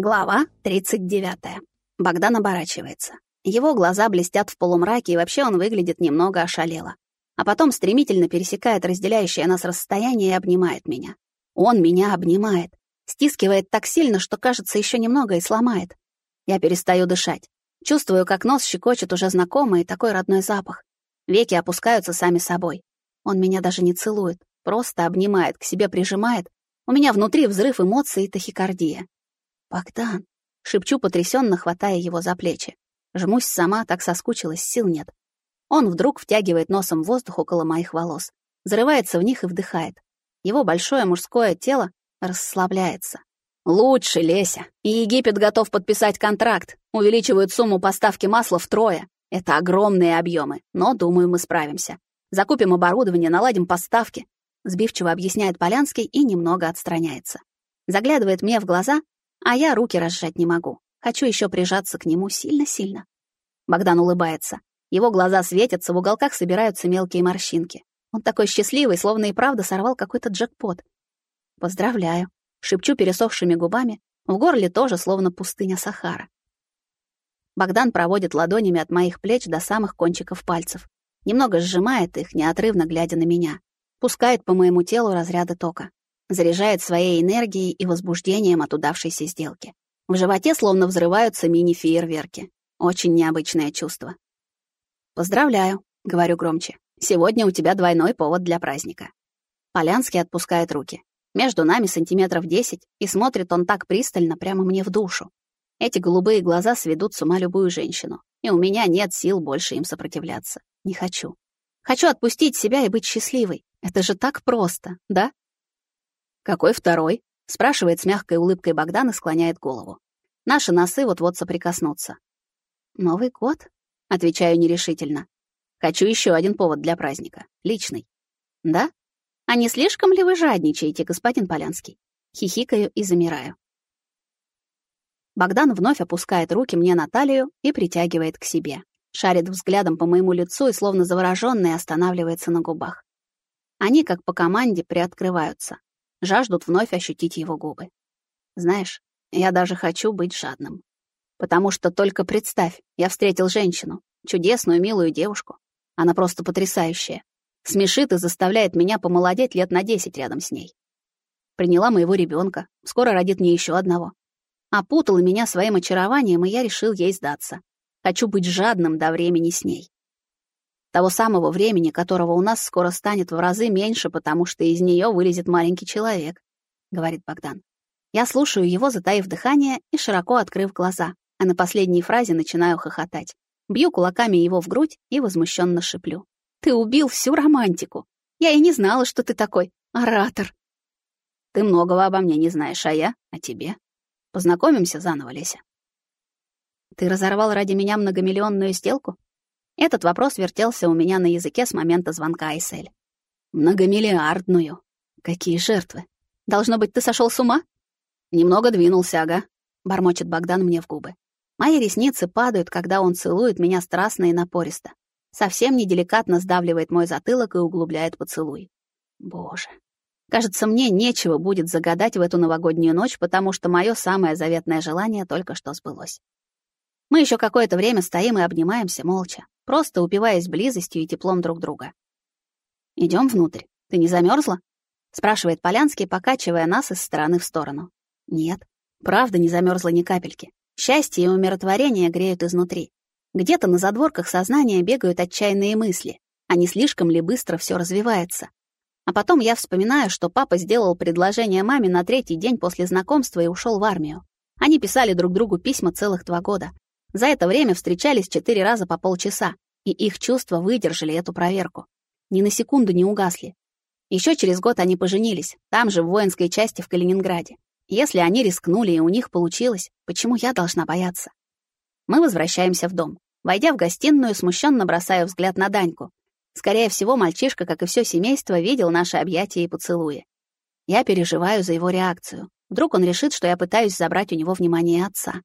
Глава 39. Богдан оборачивается. Его глаза блестят в полумраке, и вообще он выглядит немного ошалело. А потом стремительно пересекает разделяющее нас расстояние и обнимает меня. Он меня обнимает. Стискивает так сильно, что, кажется, еще немного и сломает. Я перестаю дышать. Чувствую, как нос щекочет уже знакомый такой родной запах. Веки опускаются сами собой. Он меня даже не целует, просто обнимает, к себе прижимает. У меня внутри взрыв эмоций и тахикардия. «Богдан!» — шепчу, потрясенно хватая его за плечи. Жмусь сама, так соскучилась, сил нет. Он вдруг втягивает носом воздух около моих волос, зарывается в них и вдыхает. Его большое мужское тело расслабляется. «Лучше, Леся. И Египет готов подписать контракт. Увеличивают сумму поставки масла втрое. Это огромные объемы, но, думаю, мы справимся. Закупим оборудование, наладим поставки», — сбивчиво объясняет Полянский и немного отстраняется. Заглядывает мне в глаза, а я руки разжать не могу. Хочу еще прижаться к нему сильно-сильно. Богдан улыбается. Его глаза светятся, в уголках собираются мелкие морщинки. Он такой счастливый, словно и правда сорвал какой-то джекпот. «Поздравляю», — шепчу пересохшими губами, в горле тоже словно пустыня Сахара. Богдан проводит ладонями от моих плеч до самых кончиков пальцев. Немного сжимает их, неотрывно глядя на меня. Пускает по моему телу разряды тока заряжает своей энергией и возбуждением от удавшейся сделки. В животе словно взрываются мини-фейерверки. Очень необычное чувство. «Поздравляю», — говорю громче. «Сегодня у тебя двойной повод для праздника». Полянский отпускает руки. Между нами сантиметров десять, и смотрит он так пристально прямо мне в душу. Эти голубые глаза сведут с ума любую женщину, и у меня нет сил больше им сопротивляться. Не хочу. Хочу отпустить себя и быть счастливой. Это же так просто, да? «Какой второй?» — спрашивает с мягкой улыбкой Богдан и склоняет голову. Наши носы вот-вот соприкоснутся. «Новый год?» — отвечаю нерешительно. «Хочу еще один повод для праздника. Личный». «Да? А не слишком ли вы жадничаете, господин Полянский?» Хихикаю и замираю. Богдан вновь опускает руки мне на талию и притягивает к себе. Шарит взглядом по моему лицу и, словно заворожённый, останавливается на губах. Они, как по команде, приоткрываются жаждут вновь ощутить его губы. Знаешь, я даже хочу быть жадным. Потому что только представь, я встретил женщину, чудесную, милую девушку. Она просто потрясающая. Смешит и заставляет меня помолодеть лет на десять рядом с ней. Приняла моего ребенка, скоро родит мне еще одного. Опутала меня своим очарованием, и я решил ей сдаться. Хочу быть жадным до времени с ней. Того самого времени, которого у нас скоро станет в разы меньше, потому что из нее вылезет маленький человек, — говорит Богдан. Я слушаю его, затаив дыхание и широко открыв глаза, а на последней фразе начинаю хохотать. Бью кулаками его в грудь и возмущенно шиплю. «Ты убил всю романтику! Я и не знала, что ты такой оратор!» «Ты многого обо мне не знаешь, а я — о тебе. Познакомимся заново, Леся». «Ты разорвал ради меня многомиллионную сделку?» Этот вопрос вертелся у меня на языке с момента звонка Айсель. Многомиллиардную. Какие жертвы? Должно быть, ты сошел с ума? Немного двинулся, ага, бормочет Богдан мне в губы. Мои ресницы падают, когда он целует меня страстно и напористо. Совсем неделикатно сдавливает мой затылок и углубляет поцелуй. Боже. Кажется, мне нечего будет загадать в эту новогоднюю ночь, потому что мое самое заветное желание только что сбылось. Мы еще какое-то время стоим и обнимаемся молча, просто упиваясь близостью и теплом друг друга. Идем внутрь. Ты не замерзла? спрашивает Полянский, покачивая нас из стороны в сторону. Нет, правда не замерзла ни капельки. Счастье и умиротворение греют изнутри. Где-то на задворках сознания бегают отчаянные мысли, а не слишком ли быстро все развивается. А потом я вспоминаю, что папа сделал предложение маме на третий день после знакомства и ушел в армию. Они писали друг другу письма целых два года, за это время встречались четыре раза по полчаса, и их чувства выдержали эту проверку. Ни на секунду не угасли. Еще через год они поженились, там же, в воинской части в Калининграде. Если они рискнули и у них получилось, почему я должна бояться? Мы возвращаемся в дом. Войдя в гостиную, смущенно бросаю взгляд на Даньку. Скорее всего, мальчишка, как и все семейство, видел наши объятия и поцелуи. Я переживаю за его реакцию. Вдруг он решит, что я пытаюсь забрать у него внимание отца.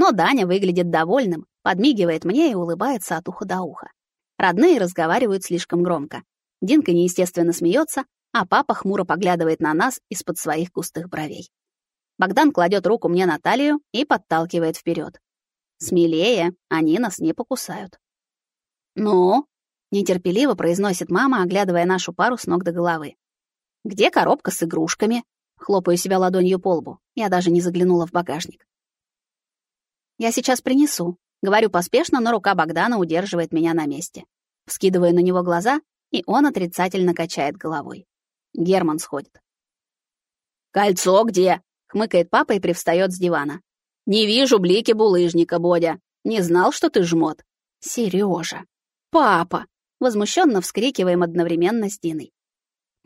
Но Даня выглядит довольным, подмигивает мне и улыбается от уха до уха. Родные разговаривают слишком громко. Динка неестественно смеется, а папа хмуро поглядывает на нас из-под своих густых бровей. Богдан кладет руку мне на талию и подталкивает вперед. Смелее, они нас не покусают. «Ну?» — нетерпеливо произносит мама, оглядывая нашу пару с ног до головы. «Где коробка с игрушками?» Хлопаю себя ладонью по лбу. Я даже не заглянула в багажник. «Я сейчас принесу», — говорю поспешно, но рука Богдана удерживает меня на месте. Вскидываю на него глаза, и он отрицательно качает головой. Герман сходит. «Кольцо где?» — хмыкает папа и привстает с дивана. «Не вижу блики булыжника, Бодя. Не знал, что ты жмот». «Серёжа! Папа!» — возмущенно вскрикиваем одновременно с Диной.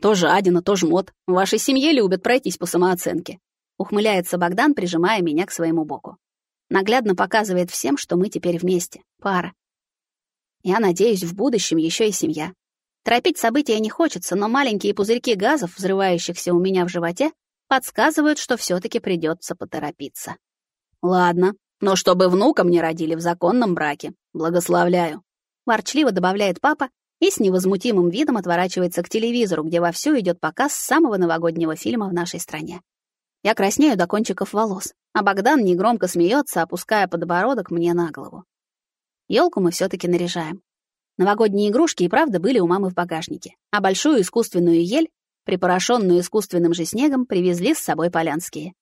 «То жадина, то жмот. В вашей семье любят пройтись по самооценке», — ухмыляется Богдан, прижимая меня к своему боку. Наглядно показывает всем, что мы теперь вместе, пара. Я надеюсь, в будущем еще и семья. Торопить события не хочется, но маленькие пузырьки газов, взрывающихся у меня в животе, подсказывают, что все таки придется поторопиться. Ладно, но чтобы внука мне родили в законном браке. Благословляю. Ворчливо добавляет папа и с невозмутимым видом отворачивается к телевизору, где вовсю идет показ самого новогоднего фильма в нашей стране. Я краснею до кончиков волос, а Богдан негромко смеется, опуская подбородок мне на голову. Елку мы все таки наряжаем. Новогодние игрушки и правда были у мамы в багажнике, а большую искусственную ель, припорошенную искусственным же снегом, привезли с собой полянские.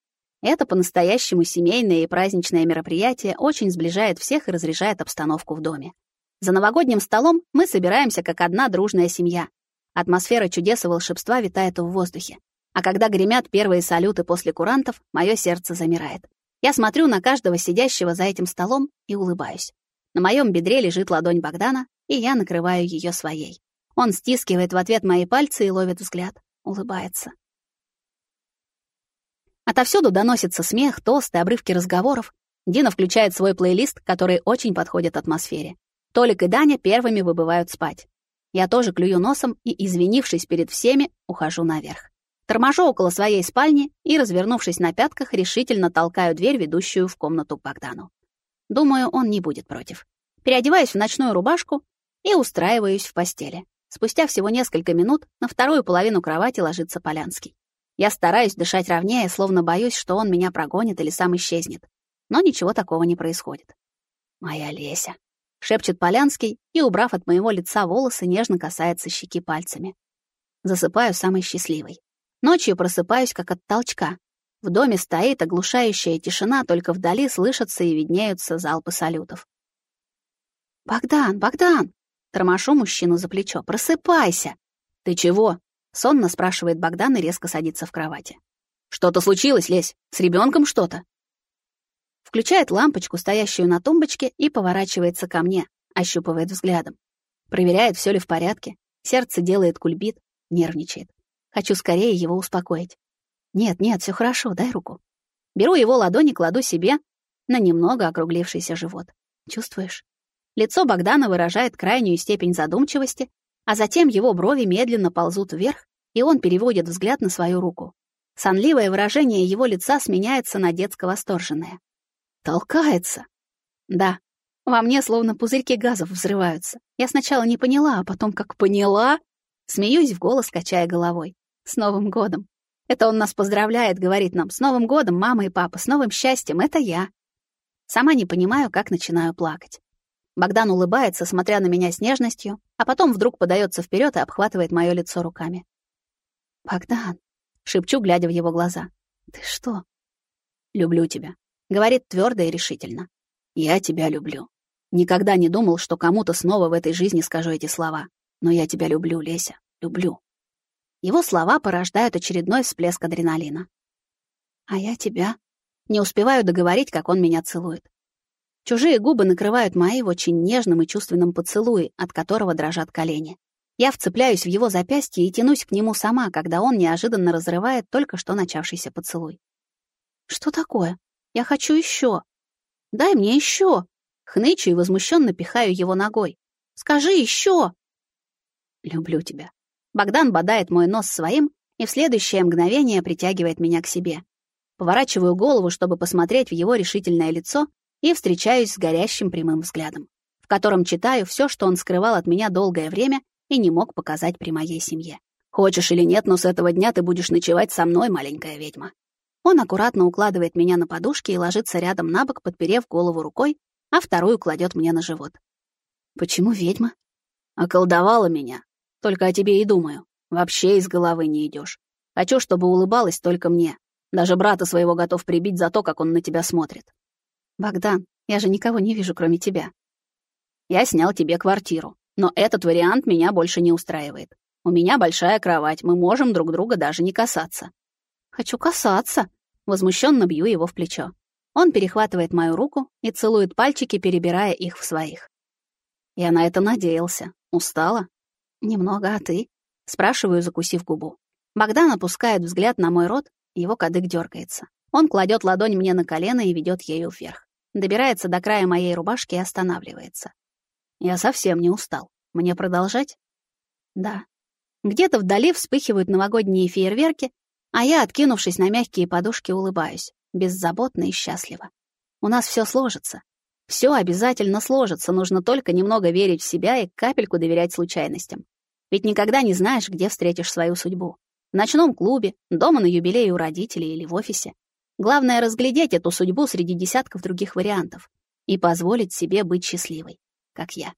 Это по-настоящему семейное и праздничное мероприятие очень сближает всех и разряжает обстановку в доме. За новогодним столом мы собираемся как одна дружная семья. Атмосфера чудес и волшебства витает в воздухе. А когда гремят первые салюты после курантов, мое сердце замирает. Я смотрю на каждого сидящего за этим столом и улыбаюсь. На моем бедре лежит ладонь Богдана, и я накрываю ее своей. Он стискивает в ответ мои пальцы и ловит взгляд, улыбается. Отовсюду доносится смех, тосты, обрывки разговоров. Дина включает свой плейлист, который очень подходит атмосфере. Толик и Даня первыми выбывают спать. Я тоже клюю носом и, извинившись перед всеми, ухожу наверх. Торможу около своей спальни и, развернувшись на пятках, решительно толкаю дверь, ведущую в комнату к Богдану. Думаю, он не будет против. Переодеваюсь в ночную рубашку и устраиваюсь в постели. Спустя всего несколько минут на вторую половину кровати ложится Полянский. Я стараюсь дышать ровнее, словно боюсь, что он меня прогонит или сам исчезнет. Но ничего такого не происходит. «Моя Леся», — шепчет Полянский и, убрав от моего лица волосы, нежно касается щеки пальцами. Засыпаю самой счастливой. Ночью просыпаюсь, как от толчка. В доме стоит оглушающая тишина, только вдали слышатся и виднеются залпы салютов. «Богдан, Богдан!» Тормошу мужчину за плечо. «Просыпайся!» «Ты чего?» — сонно спрашивает Богдан и резко садится в кровати. «Что-то случилось, Лесь? С ребенком что-то?» Включает лампочку, стоящую на тумбочке, и поворачивается ко мне, ощупывает взглядом. Проверяет, все ли в порядке. Сердце делает кульбит, нервничает. Хочу скорее его успокоить. Нет, нет, все хорошо, дай руку. Беру его ладони, кладу себе на немного округлившийся живот. Чувствуешь? Лицо Богдана выражает крайнюю степень задумчивости, а затем его брови медленно ползут вверх, и он переводит взгляд на свою руку. Сонливое выражение его лица сменяется на детско-восторженное. Толкается. Да, во мне словно пузырьки газов взрываются. Я сначала не поняла, а потом как поняла, смеюсь в голос, качая головой. С Новым годом! Это он нас поздравляет, говорит нам, с Новым годом, мама и папа, с новым счастьем, это я. Сама не понимаю, как начинаю плакать. Богдан улыбается, смотря на меня с нежностью, а потом вдруг подается вперед и обхватывает мое лицо руками. «Богдан», — шепчу, глядя в его глаза, — «ты что?» «Люблю тебя», — говорит твердо и решительно. «Я тебя люблю. Никогда не думал, что кому-то снова в этой жизни скажу эти слова. Но я тебя люблю, Леся, люблю». Его слова порождают очередной всплеск адреналина. А я тебя. Не успеваю договорить, как он меня целует. Чужие губы накрывают мои в очень нежном и чувственном поцелуе, от которого дрожат колени. Я вцепляюсь в его запястье и тянусь к нему сама, когда он неожиданно разрывает только что начавшийся поцелуй. Что такое? Я хочу еще. Дай мне еще. Хнычу и возмущенно пихаю его ногой. Скажи еще. Люблю тебя. Богдан бодает мой нос своим и в следующее мгновение притягивает меня к себе. Поворачиваю голову, чтобы посмотреть в его решительное лицо, и встречаюсь с горящим прямым взглядом, в котором читаю все, что он скрывал от меня долгое время и не мог показать при моей семье. «Хочешь или нет, но с этого дня ты будешь ночевать со мной, маленькая ведьма». Он аккуратно укладывает меня на подушки и ложится рядом на бок, подперев голову рукой, а вторую кладет мне на живот. Почему ведьма? Околдовала меня. Только о тебе и думаю. Вообще из головы не идешь. Хочу, чтобы улыбалась только мне. Даже брата своего готов прибить за то, как он на тебя смотрит. Богдан, я же никого не вижу, кроме тебя. Я снял тебе квартиру, но этот вариант меня больше не устраивает. У меня большая кровать, мы можем друг друга даже не касаться. Хочу касаться. Возмущенно бью его в плечо. Он перехватывает мою руку и целует пальчики, перебирая их в своих. Я на это надеялся. Устала? Немного, а ты? Спрашиваю, закусив губу. Богдан опускает взгляд на мой рот, его кадык дергается. Он кладет ладонь мне на колено и ведет ею вверх. Добирается до края моей рубашки и останавливается. Я совсем не устал. Мне продолжать? Да. Где-то вдали вспыхивают новогодние фейерверки, а я, откинувшись на мягкие подушки, улыбаюсь, беззаботно и счастливо. У нас все сложится. Все обязательно сложится, нужно только немного верить в себя и капельку доверять случайностям. Ведь никогда не знаешь, где встретишь свою судьбу. В ночном клубе, дома на юбилее у родителей или в офисе. Главное — разглядеть эту судьбу среди десятков других вариантов и позволить себе быть счастливой, как я.